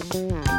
Thank you.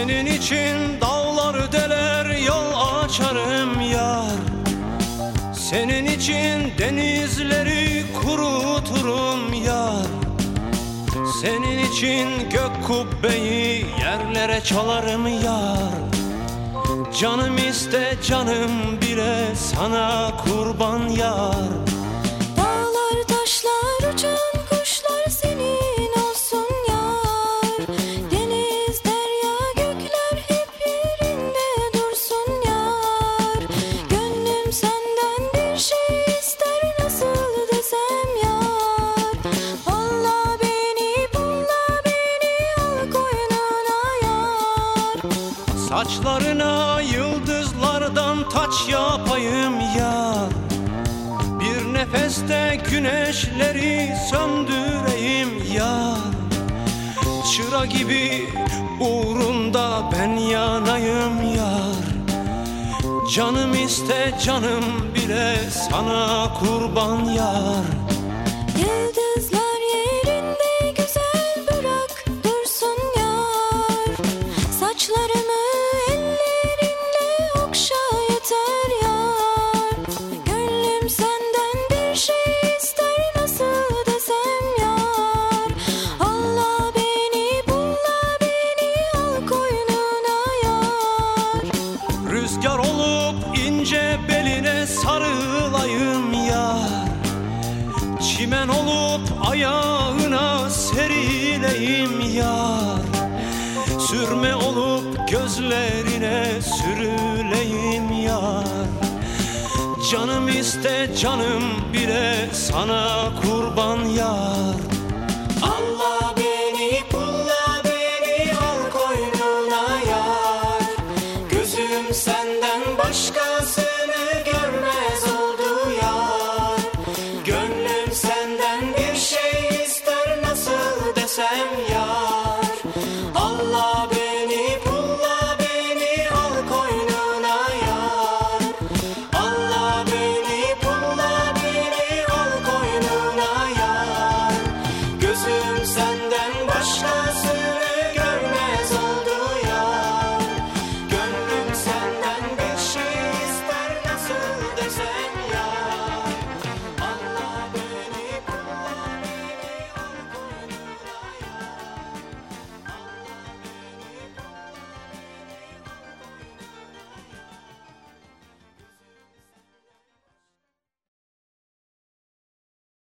Senin için dağlar deler yol açarım yar. Senin için denizleri kuruturum yar. Senin için gök kubbeyi yerlere çalarım yar. Canım iste canım bile sana kurban yar. Saçlarına yıldızlardan taç yapayım yar Bir nefeste güneşleri söndüreyim yar Çıra gibi uğrunda ben yanayım yar. Canım iste canım bile sana kurban yar. Yıldızlar yerinde güzel bırak dursun yar. Saçlarımı sarılayım yar Çimen olup ayağına serileyim yar Sürme olup gözlerine sürüleyim yar Canım iste canım bile sana kurban yar